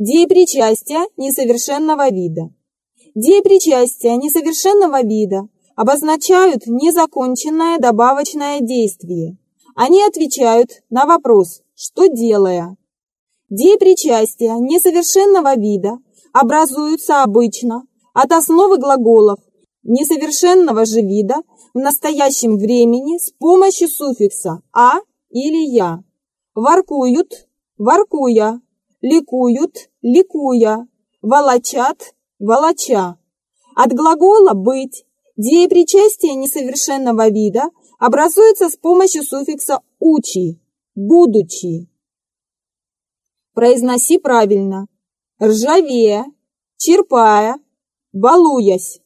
Деепричастия несовершенного вида. Деепричастия несовершенного вида обозначают незаконченное добавочное действие. Они отвечают на вопрос «что делая?». Деепричастия несовершенного вида образуются обычно от основы глаголов несовершенного же вида в настоящем времени с помощью суффикса «а» или «я». Воркуют, воркуя, ликуют, ликуя, волочат, волоча. От глагола «быть» деепричастие несовершенного вида образуется с помощью суффикса «учи», «будучи». Произноси правильно. Ржавея, черпая, балуясь.